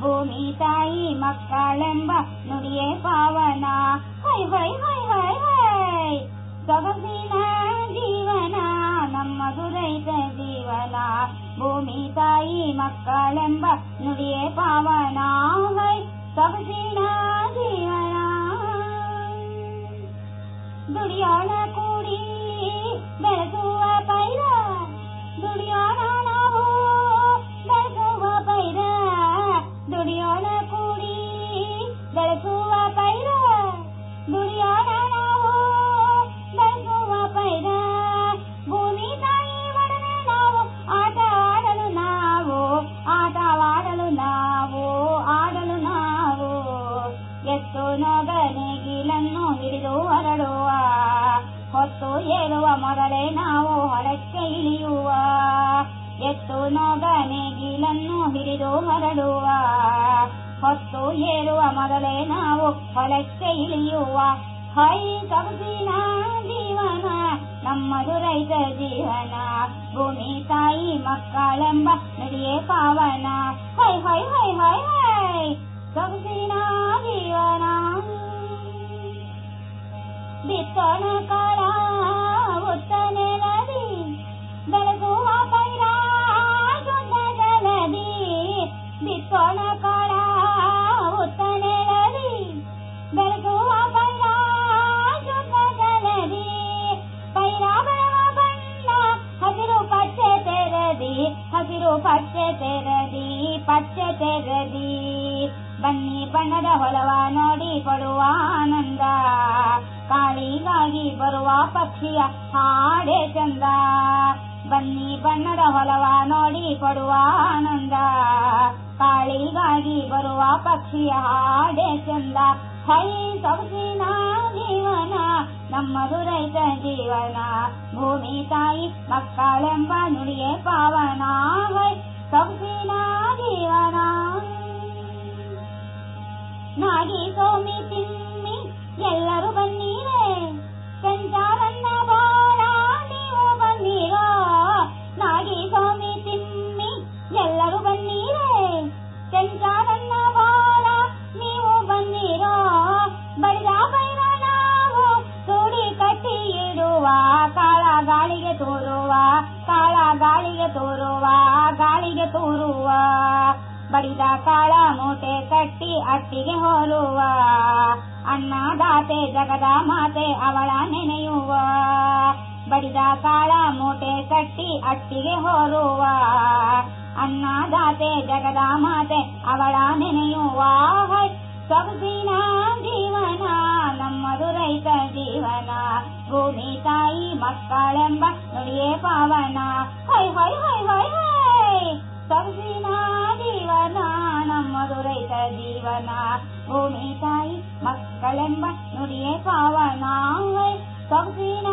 ಭೂಮಿ ತಾಯಿ ಮಕ್ಕಳೆಂಬ ನುಡಿಯೇ ಪಾವನ ಹೈ ಹೈ ಹೈ ಹೈ ಹೈ ಸೊಗಸಿನ ಜೀವನ ನಮ್ಮದು ರೈತ ಜೀವನ ಭೂಮಿ ತಾಯಿ ಮಕ್ಕಳೆಂಬ ನುಡಿಯೇ ಪಾವನ ಹೈ ಸೊಗಸಿನ ಜೀವನ ದುಡಿಯೋಣ ಕೂಡಿ ಬೆಳೆಸುವ ಪೈರ ದುಡಿಯೋಣ ನೇಗಿಲನ್ನು ಹಿಡಿದು ಹೊರಡುವ. ಹೊತ್ತು ಏರುವ ಮೊದಲೇ ನಾವು ಹೊಲಕ್ಕೆ ಇಳಿಯುವ. ಎತ್ತು ನೊಗ ನೇಗಿಲನ್ನು ಹಿಡಿದು ಹೊರಡುವ. ಹೊತ್ತು ಏರುವ ಮೊದಲೇ ನಾವು ಹೊಲಕ್ಕೆ ಇಳಿಯುವ. ಹೈ ಸೊಗಸಿನ ಜೀವನ ನಮ್ಮದು ರೈತ ಜೀವನ. ಭೂಮಿ ತಾಯಿ ಮಕ್ಕಳೆಂಬ ನುಡಿಯೇ ಪಾವನ. ಬಿತ್ತೋಣ ಕಾಳ ಉತ್ತ ನೆಲದಿ, ಬೆಳಗುವ ಪೈರ ಜಲದಿ ಬಿತ್ತೋಣ ಕಾಳ ಉತ್ತ ನೆಲದಿ, ಬೆಳಗುವ ಪೈರ ಜಲದಿ ಪೈರ ಬೆಳವ ಬಣ್ಣ ಹಸಿರು ಪಚ್ಚೆ ತೆರದಿ, ಹಸಿರು ಪಚ್ಚೆ ತೆರದಿ ಪಚ್ಚೆ ತೆರದಿ. ಬನ್ನಿ ಬಣ್ಣದ ಹೊಲವ ನೋಡಿ ಕೊಡುವ ಆನಂದ. ಕಾಳಿಗಾಗಿ ಬರುವ ಪಕ್ಷಿಯ ಹಾಡೆ ಚಂದ. ಬನ್ನಿ ಬಣ್ಣದ ಹೊಲವ ನೋಡಿ ಪಡುವ ಆನಂದ. ಕಾಳಿಗಾಗಿ ಬರುವ ಪಕ್ಷಿಯ ಹಾಡೆ ಚಂದ. ಹೈ ಸೊಗಸಿನ ಜೀವನ ನಮ್ಮದು ರೈತ ಜೀವನ. ಭೂಮಿ ತಾಯಿ, ಮಕ್ಕಳೆಂಬ ನುಡಿಯೇ ಪಾವನ. ಹೈ ಸೊಗಸಿನ ಜೀವನ. ನಾಗಿ ನಾಗಿ ತಿಮ್ಮಿ ಎಲ್ಲರೂ ಬನ್ನೀರೇ. ಸಂಚಾರನ್ನ ಬಾಳ ನೀವು ಬನ್ನೀರೋ. ಬಡಿದ ಬೈರ ನಾವು, ತೋಡಿ ಕಟ್ಟಿ ಇಡುವ. ಕಾಳ ಗಾಳಿಗೆ ತೋರುವ, ಕಾಳ ಗಾಳಿಗೆ ತೋರುವ ಗಾಳಿಗೆ ತೋರುವ. ಬಡಿದ ಕಾಳ ಮೂಟೆ ಕಟ್ಟಿ ಅಟ್ಟಿಗೆ ಹೋಲುವ. ಅನ್ನದಾತೆ ಜಗದ ಮಾತೆ ಅವಳ ನೆನೆಯುವ. ಬಡಿದ ಕಾಳ ಮೂಟೆ ಕಟ್ಟಿ ಅಟ್ಟಿಗೆ ಹೋರುವ ಅನ್ನದಾತೆ ಜಗದ ಮಾತೆ, ಅವಳ ನೆನೆಯುವ. ಸೊಗಸಿನ ಜೀವನ, ನಮ್ಮದು ರೈತ ಜೀವನ. ಭೂಮಿ ತಾಯಿ ಮಕ್ಕಳೆಂಬ ನುಡಿಯೇ ಪಾವನ. ಹೈ ಹೈ ಹೈ ಹೊಯ್ ಹೈ, ಸೊಗಸಿನ ಜೀವನ, ನಮ್ಮದು ರೈತ ಜೀವನ. ಭೂಮಿ ತಾಯಿ ಮಕ್ಕಳೆಂಬ ನುಡಿಯೇ ಪಾವನ. ಹೈ, ಸೊಗಸಿನ